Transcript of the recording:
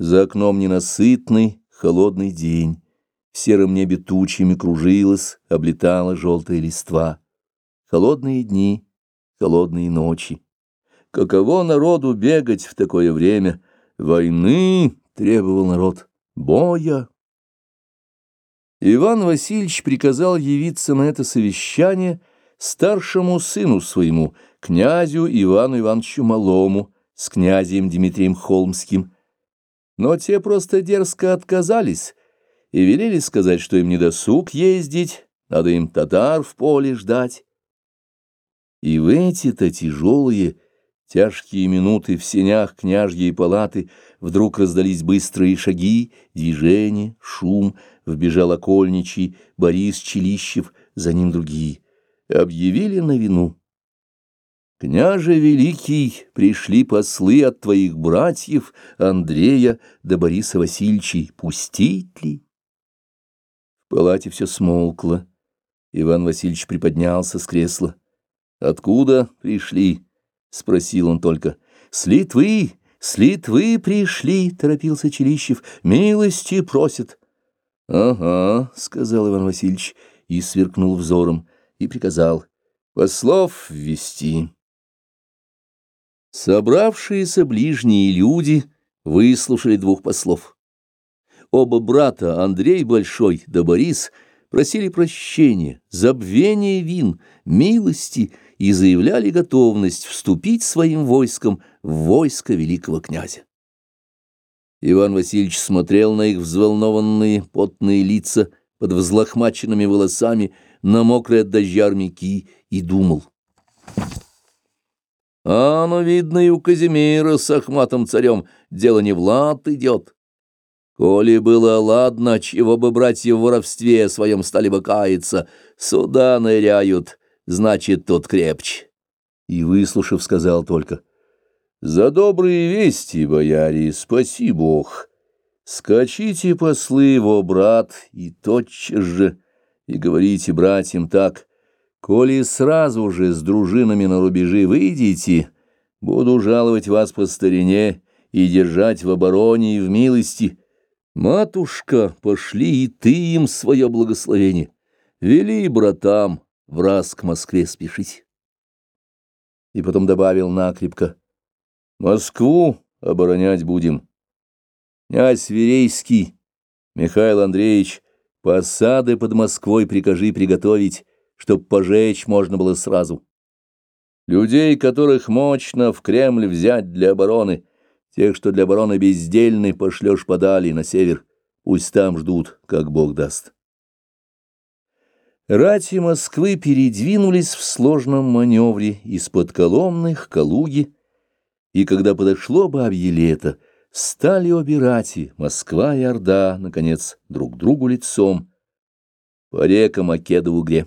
За окном ненасытный, холодный день. В сером небе тучами кружилась, облетала желтая листва. Холодные дни, холодные ночи. Каково народу бегать в такое время? Войны требовал народ, боя. Иван Васильевич приказал явиться на это совещание старшему сыну своему, князю Ивану Ивановичу Малому, с князем Дмитрием Холмским, но те просто дерзко отказались и велели сказать, что им не досуг ездить, надо им татар в поле ждать. И в эти-то тяжелые, тяжкие минуты в сенях княжьей палаты вдруг раздались быстрые шаги, движения, шум, вбежал окольничий Борис Челищев, за ним другие. Объявили на вину. «Княже Великий, пришли послы от твоих братьев Андрея да Бориса Васильевичей, пустить ли?» В палате все смолкло. Иван Васильевич приподнялся с кресла. «Откуда пришли?» — спросил он только. «С Литвы, с Литвы пришли!» — торопился Челищев. «Милости просят!» «Ага», — сказал Иван Васильевич и сверкнул взором, и приказал. «Послов ввести». Собравшиеся ближние люди выслушали двух послов. Оба брата, Андрей Большой да Борис, просили прощения, забвения вин, милости и заявляли готовность вступить своим войском в войско великого князя. Иван Васильевич смотрел на их взволнованные потные лица под взлохмаченными волосами, на мокрые от дождя армяки и думал. А ну, видно, и у Казимира с Ахматом царем дело не в лад идет. Коли было ладно, чего бы братья в воровстве своем стали бы каяться, сюда ныряют, значит, тот крепче. И, выслушав, сказал только, «За добрые вести, бояре, спаси Бог. Скачите послы его, брат, и тотчас же, и говорите братьям так, Коли сразу же с дружинами на рубежи выйдете, буду жаловать вас по старине и держать в обороне и в милости. Матушка, пошли и ты им свое благословение. Вели братам в раз к Москве спешить. И потом добавил накрепко. Москву оборонять будем. Князь Верейский, Михаил Андреевич, посады под Москвой прикажи приготовить, чтоб пожечь можно было сразу. Людей, которых мощно в Кремль взять для обороны, тех, что для обороны бездельны, пошлешь подали на север, пусть там ждут, как Бог даст. Рати Москвы передвинулись в сложном маневре из-под Коломны к Калуге, и когда подошло бабье лето, стали обе рати, Москва и Орда, наконец, друг другу лицом, по рекам Оке до Угре.